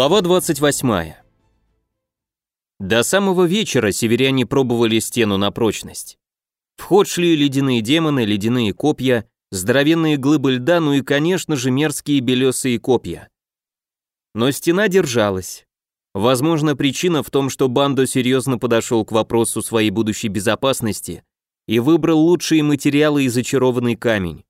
Глава 28. До самого вечера северяне пробовали стену на прочность. В ход шли ледяные демоны, ледяные копья, здоровенные глыбы льда, ну и, конечно же, мерзкие белесые копья. Но стена держалась. Возможно, причина в том, что Бандо серьезно подошел к вопросу своей будущей безопасности и выбрал лучшие материалы и зачарованный камень.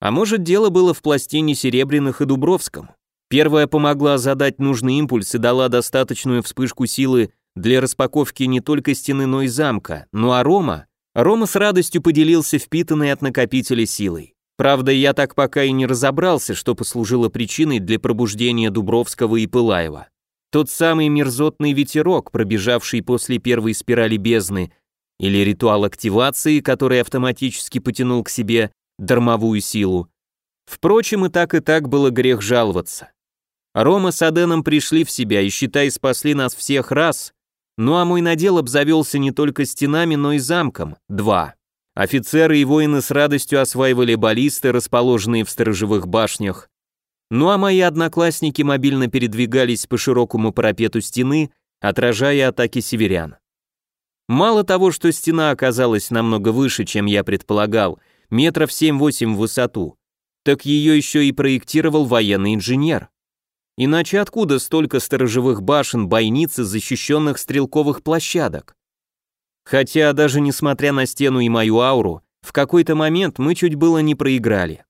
А может, дело было в пластине серебряных и дубровском. Первая помогла задать нужный импульс и дала достаточную вспышку силы для распаковки не только стены, но и замка. Ну а Рома? Рома с радостью поделился впитанной от накопителя силой. Правда, я так пока и не разобрался, что послужило причиной для пробуждения Дубровского и Пылаева. Тот самый мерзотный ветерок, пробежавший после первой спирали бездны, или ритуал активации, который автоматически потянул к себе дармовую силу. Впрочем, и так и так было грех жаловаться. Рома с Аденом пришли в себя и, считай, спасли нас всех раз, ну а мой надел обзавелся не только стенами, но и замком, два. Офицеры и воины с радостью осваивали баллисты, расположенные в сторожевых башнях, ну а мои одноклассники мобильно передвигались по широкому парапету стены, отражая атаки северян. Мало того, что стена оказалась намного выше, чем я предполагал, метров 7-8 в высоту, так ее еще и проектировал военный инженер. Иначе откуда столько сторожевых башен, бойниц и защищенных стрелковых площадок? Хотя даже несмотря на стену и мою ауру, в какой-то момент мы чуть было не проиграли.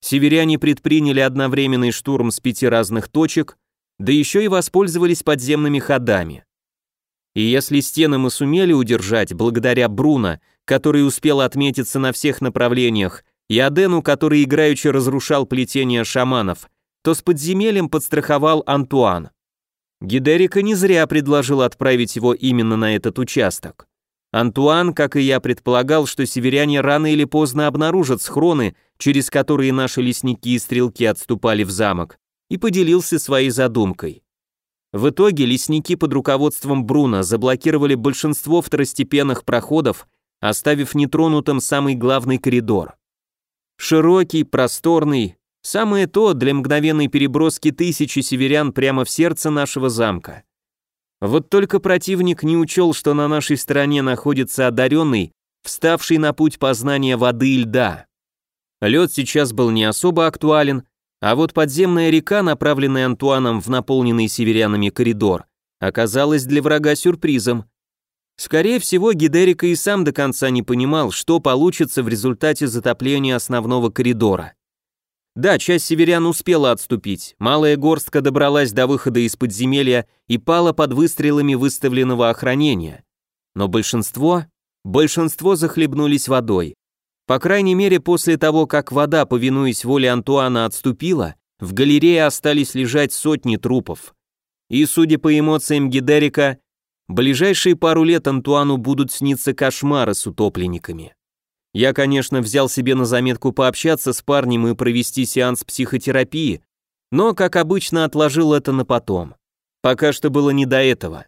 Северяне предприняли одновременный штурм с пяти разных точек, да еще и воспользовались подземными ходами. И если стены мы сумели удержать благодаря Бруно, который успел отметиться на всех направлениях, и Адену, который играючи разрушал плетение шаманов, то с подземельем подстраховал Антуан. Гидерика не зря предложил отправить его именно на этот участок. Антуан, как и я, предполагал, что северяне рано или поздно обнаружат схроны, через которые наши лесники и стрелки отступали в замок, и поделился своей задумкой. В итоге лесники под руководством Бруна заблокировали большинство второстепенных проходов, оставив нетронутым самый главный коридор. Широкий, просторный, Самое то для мгновенной переброски тысячи северян прямо в сердце нашего замка. Вот только противник не учел, что на нашей стороне находится одаренный, вставший на путь познания воды и льда. Лед сейчас был не особо актуален, а вот подземная река, направленная Антуаном в наполненный северянами коридор, оказалась для врага сюрпризом. Скорее всего, Гидерика и сам до конца не понимал, что получится в результате затопления основного коридора. Да, часть северян успела отступить, малая горстка добралась до выхода из подземелья и пала под выстрелами выставленного охранения. Но большинство, большинство захлебнулись водой. По крайней мере, после того, как вода, повинуясь воле Антуана, отступила, в галерее остались лежать сотни трупов. И, судя по эмоциям Гидерика, ближайшие пару лет Антуану будут сниться кошмары с утопленниками. Я, конечно, взял себе на заметку пообщаться с парнем и провести сеанс психотерапии, но, как обычно, отложил это на потом. Пока что было не до этого.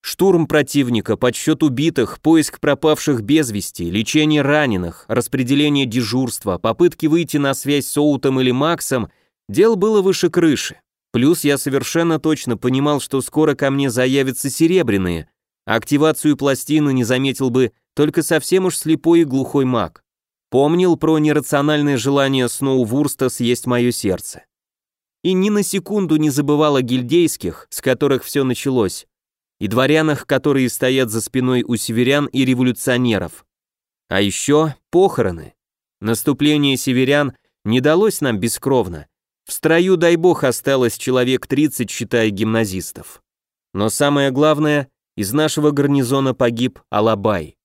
Штурм противника, подсчет убитых, поиск пропавших без вести, лечение раненых, распределение дежурства, попытки выйти на связь с Оутом или Максом, дел было выше крыши. Плюс я совершенно точно понимал, что скоро ко мне заявятся серебряные, активацию пластины не заметил бы только совсем уж слепой и глухой маг. Помнил про нерациональное желание Сноувурста съесть мое сердце. И ни на секунду не забывал о гильдейских, с которых все началось, и дворянах, которые стоят за спиной у северян и революционеров. А еще похороны. Наступление северян не далось нам бескровно. В строю, дай бог, осталось человек 30, считая гимназистов. Но самое главное, из нашего гарнизона погиб Алабай.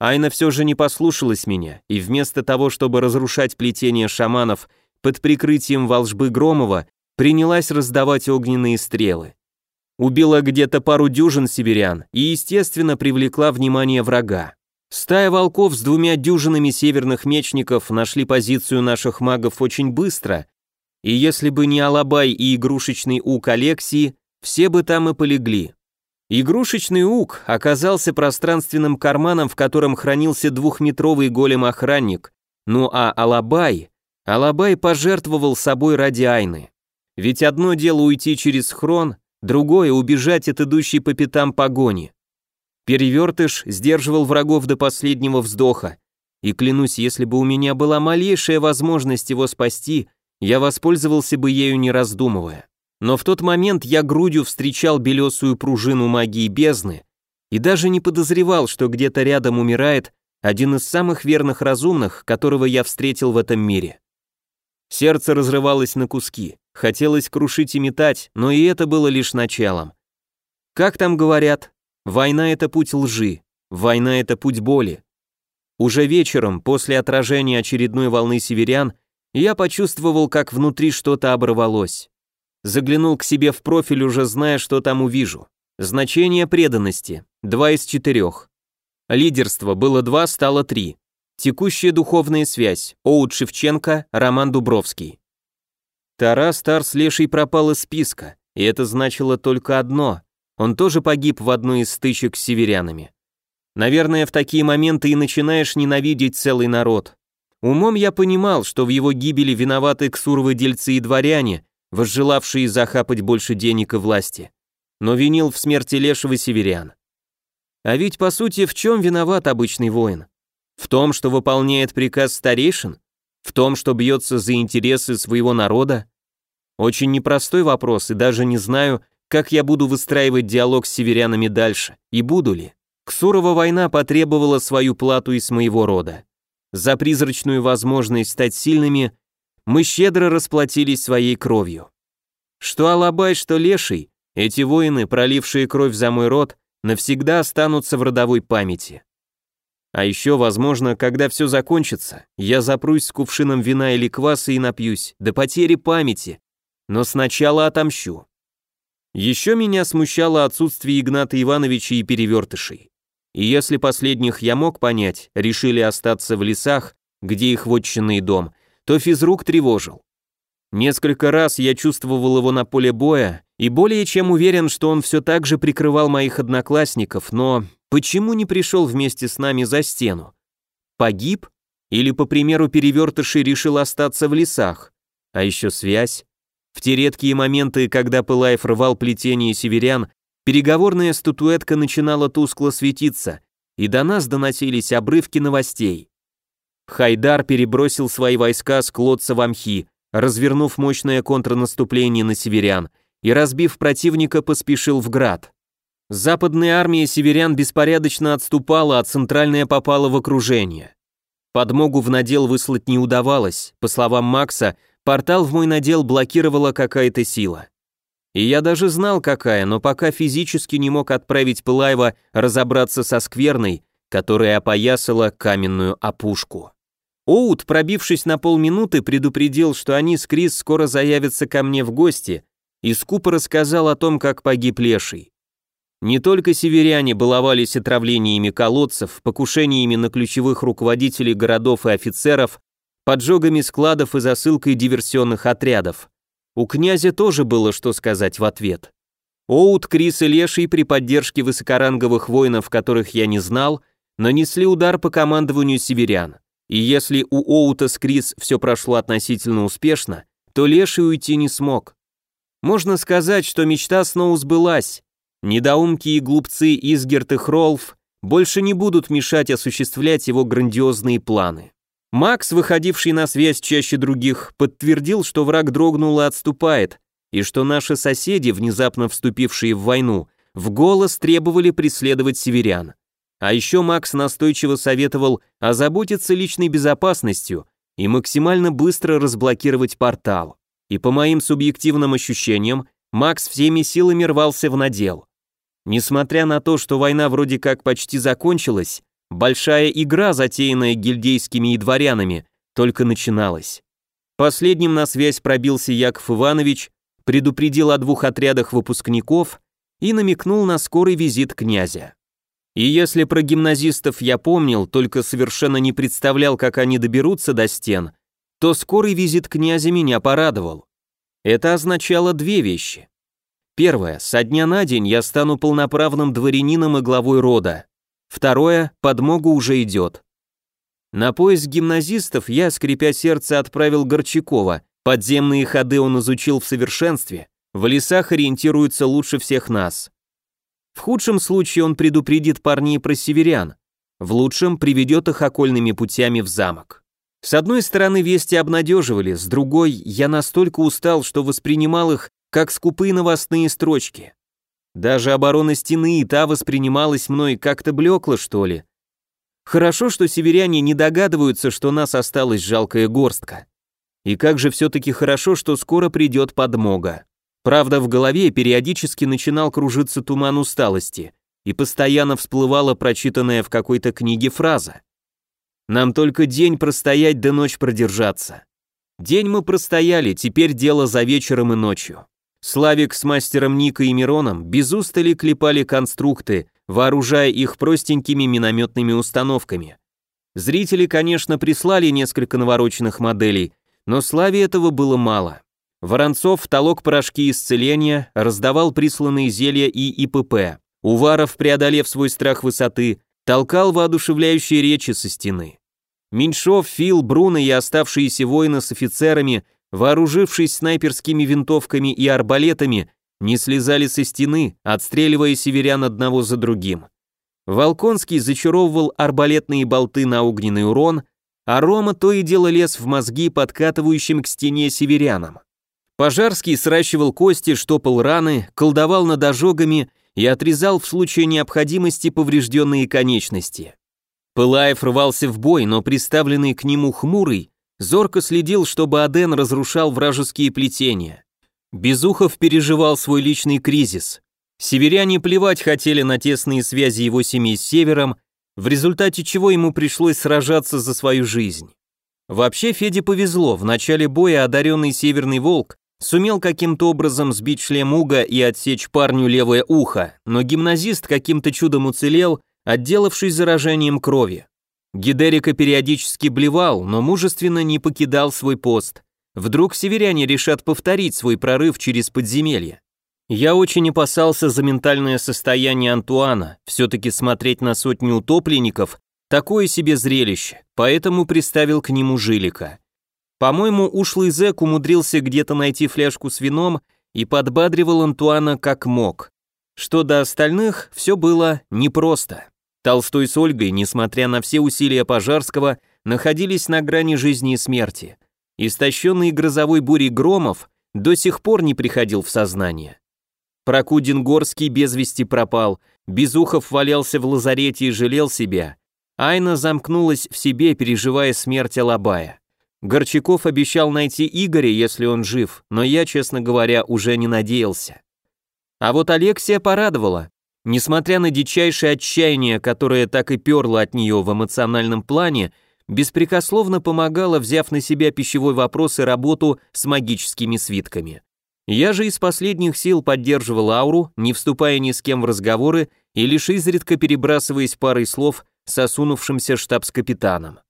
Айна все же не послушалась меня, и вместо того, чтобы разрушать плетение шаманов под прикрытием волжбы Громова, принялась раздавать огненные стрелы. Убила где-то пару дюжин северян и, естественно, привлекла внимание врага. Стая волков с двумя дюжинами северных мечников нашли позицию наших магов очень быстро, и если бы не Алабай и игрушечный ук Алексии, все бы там и полегли. Игрушечный ук оказался пространственным карманом, в котором хранился двухметровый голем-охранник, ну а Алабай... Алабай пожертвовал собой ради Айны. Ведь одно дело уйти через хрон, другое — убежать от идущей по пятам погони. Перевертыш сдерживал врагов до последнего вздоха, и клянусь, если бы у меня была малейшая возможность его спасти, я воспользовался бы ею не раздумывая. Но в тот момент я грудью встречал белесую пружину магии бездны и даже не подозревал, что где-то рядом умирает один из самых верных разумных, которого я встретил в этом мире. Сердце разрывалось на куски, хотелось крушить и метать, но и это было лишь началом. Как там говорят, война — это путь лжи, война — это путь боли. Уже вечером, после отражения очередной волны северян, я почувствовал, как внутри что-то оборвалось. Заглянул к себе в профиль, уже зная, что там увижу. Значение преданности – 2 из 4. Лидерство было 2, стало 3. Текущая духовная связь – Оуд Шевченко, Роман Дубровский. Тарас Тарс Леший пропал из списка, и это значило только одно – он тоже погиб в одной из стычек с северянами. Наверное, в такие моменты и начинаешь ненавидеть целый народ. Умом я понимал, что в его гибели виноваты ксуровы дельцы и дворяне, возжелавшие захапать больше денег и власти, но винил в смерти лешего северян. А ведь, по сути, в чем виноват обычный воин? В том, что выполняет приказ старейшин? В том, что бьется за интересы своего народа? Очень непростой вопрос, и даже не знаю, как я буду выстраивать диалог с северянами дальше, и буду ли. Ксурова война потребовала свою плату из моего рода. За призрачную возможность стать сильными мы щедро расплатились своей кровью. Что Алабай, что Леший, эти воины, пролившие кровь за мой род, навсегда останутся в родовой памяти. А еще, возможно, когда все закончится, я запрусь с кувшином вина или кваса и напьюсь, до потери памяти, но сначала отомщу. Еще меня смущало отсутствие Игната Ивановича и перевертышей. И если последних я мог понять, решили остаться в лесах, где их вотчинный дом, то физрук тревожил. Несколько раз я чувствовал его на поле боя и более чем уверен, что он все так же прикрывал моих одноклассников, но почему не пришел вместе с нами за стену? Погиб? Или, по примеру перевертышей, решил остаться в лесах? А еще связь? В те редкие моменты, когда Пылаев рвал плетение северян, переговорная статуэтка начинала тускло светиться, и до нас доносились обрывки новостей. Хайдар перебросил свои войска с Клодца в Амхи, развернув мощное контрнаступление на северян, и, разбив противника, поспешил в град. Западная армия северян беспорядочно отступала, а центральная попала в окружение. Подмогу в надел выслать не удавалось, по словам Макса, портал в мой надел блокировала какая-то сила. И я даже знал, какая, но пока физически не мог отправить Пылаева разобраться со скверной, которая опоясала каменную опушку. Оут, пробившись на полминуты, предупредил, что они с Крис скоро заявятся ко мне в гости, и скупо рассказал о том, как погиб Леший. Не только северяне баловались отравлениями колодцев, покушениями на ключевых руководителей городов и офицеров, поджогами складов и засылкой диверсионных отрядов. У князя тоже было что сказать в ответ. Оут, Крис и Леший при поддержке высокоранговых воинов, которых я не знал, нанесли удар по командованию северян. И если у Оута с Крис все прошло относительно успешно, то Леший уйти не смог. Можно сказать, что мечта снова сбылась. Недоумки и глупцы Изгерт и Хролф больше не будут мешать осуществлять его грандиозные планы. Макс, выходивший на связь чаще других, подтвердил, что враг дрогнул и отступает, и что наши соседи, внезапно вступившие в войну, в голос требовали преследовать северян. А еще Макс настойчиво советовал озаботиться личной безопасностью и максимально быстро разблокировать портал. И по моим субъективным ощущениям, Макс всеми силами рвался в надел. Несмотря на то, что война вроде как почти закончилась, большая игра, затеянная гильдейскими и дворянами, только начиналась. Последним на связь пробился Яков Иванович, предупредил о двух отрядах выпускников и намекнул на скорый визит князя. И если про гимназистов я помнил, только совершенно не представлял, как они доберутся до стен, то скорый визит князя меня порадовал. Это означало две вещи. Первое, со дня на день я стану полноправным дворянином и главой рода. Второе, подмога уже идет. На поиск гимназистов я, скрипя сердце, отправил Горчакова, Подземные ходы он изучил в совершенстве, в лесах ориентируется лучше всех нас. В худшем случае он предупредит парней про северян, в лучшем приведет их окольными путями в замок. С одной стороны, вести обнадеживали, с другой, я настолько устал, что воспринимал их как скупые новостные строчки. Даже оборона стены и та воспринималась мной как-то блекло, что ли. Хорошо, что северяне не догадываются, что нас осталась жалкая горстка. И как же все-таки хорошо, что скоро придет подмога. Правда, в голове периодически начинал кружиться туман усталости, и постоянно всплывала прочитанная в какой-то книге фраза. «Нам только день простоять да ночь продержаться». День мы простояли, теперь дело за вечером и ночью. Славик с мастером Ника и Мироном без устали клепали конструкты, вооружая их простенькими минометными установками. Зрители, конечно, прислали несколько навороченных моделей, но Славе этого было мало. Воронцов толок порошки исцеления, раздавал присланные зелья и ИПП. Уваров, преодолев свой страх высоты, толкал воодушевляющие речи со стены. Меньшов, Фил, Бруно и оставшиеся воины с офицерами, вооружившись снайперскими винтовками и арбалетами, не слезали со стены, отстреливая северян одного за другим. Волконский зачаровывал арбалетные болты на огненный урон, а Рома то и дело лез в мозги подкатывающим к стене северянам. Пожарский сращивал кости, штопал раны, колдовал над ожогами и отрезал в случае необходимости поврежденные конечности. Пылаев рвался в бой, но приставленный к нему хмурый зорко следил, чтобы Аден разрушал вражеские плетения. Безухов переживал свой личный кризис. Северяне плевать хотели на тесные связи его семьи с Севером, в результате чего ему пришлось сражаться за свою жизнь. Вообще Феде повезло, в начале боя одаренный Северный Волк Сумел каким-то образом сбить шлем Уга и отсечь парню левое ухо, но гимназист каким-то чудом уцелел, отделавшись заражением крови. Гидерика периодически блевал, но мужественно не покидал свой пост. Вдруг северяне решат повторить свой прорыв через подземелье. Я очень опасался за ментальное состояние Антуана, все-таки смотреть на сотню утопленников – такое себе зрелище, поэтому приставил к нему Жилика. По-моему, ушлый зэк умудрился где-то найти фляжку с вином и подбадривал Антуана как мог. Что до остальных, все было непросто. Толстой с Ольгой, несмотря на все усилия Пожарского, находились на грани жизни и смерти. Истощенный грозовой бурей Громов до сих пор не приходил в сознание. Прокудин Горский без вести пропал, Безухов валялся в лазарете и жалел себя. Айна замкнулась в себе, переживая смерть Алабая. Горчаков обещал найти Игоря, если он жив, но я, честно говоря, уже не надеялся. А вот Алексия порадовала. Несмотря на дичайшее отчаяние, которое так и перло от нее в эмоциональном плане, беспрекословно помогала, взяв на себя пищевой вопрос и работу с магическими свитками. Я же из последних сил поддерживал ауру, не вступая ни с кем в разговоры и лишь изредка перебрасываясь парой слов с осунувшимся штабс-капитаном.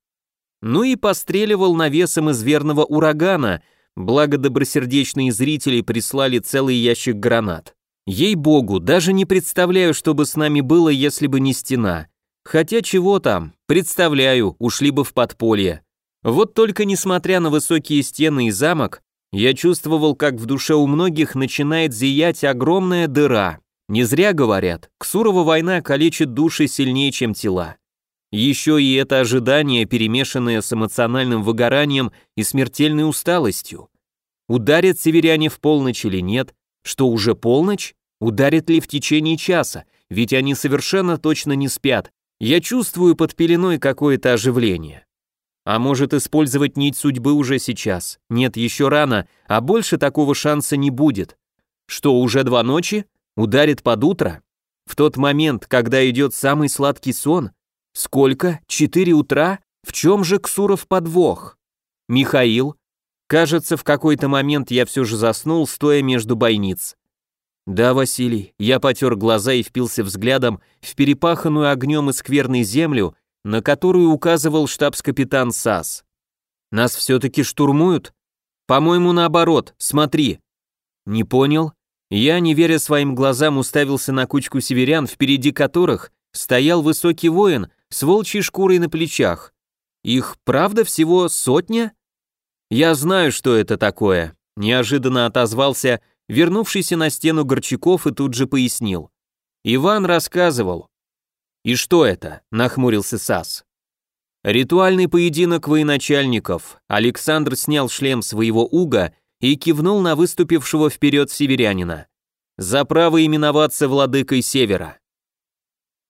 Ну и постреливал навесом из верного урагана, благо добросердечные зрители прислали целый ящик гранат. Ей-богу, даже не представляю, что бы с нами было, если бы не стена. Хотя чего там, представляю, ушли бы в подполье. Вот только несмотря на высокие стены и замок, я чувствовал, как в душе у многих начинает зиять огромная дыра. Не зря говорят, Ксурова война калечит души сильнее, чем тела. Еще и это ожидание, перемешанное с эмоциональным выгоранием и смертельной усталостью. Ударят северяне в полночь или нет? Что уже полночь? Ударят ли в течение часа? Ведь они совершенно точно не спят. Я чувствую под пеленой какое-то оживление. А может использовать нить судьбы уже сейчас? Нет, еще рано, а больше такого шанса не будет. Что, уже два ночи? Ударит под утро? В тот момент, когда идет самый сладкий сон? Сколько? Четыре утра? В чем же Ксуров подвох? Михаил? Кажется, в какой-то момент я все же заснул, стоя между бойниц. Да, Василий, я потер глаза и впился взглядом в перепаханную огнем и скверной землю, на которую указывал штабс-капитан САС. Нас все-таки штурмуют? По-моему, наоборот, смотри. Не понял? Я, не веря своим глазам, уставился на кучку северян, впереди которых стоял высокий воин с волчьей шкурой на плечах. Их правда всего сотня? «Я знаю, что это такое», — неожиданно отозвался, вернувшийся на стену Горчаков и тут же пояснил. «Иван рассказывал». «И что это?» — нахмурился Сас. Ритуальный поединок военачальников. Александр снял шлем своего уга и кивнул на выступившего вперед северянина. За право именоваться владыкой Севера.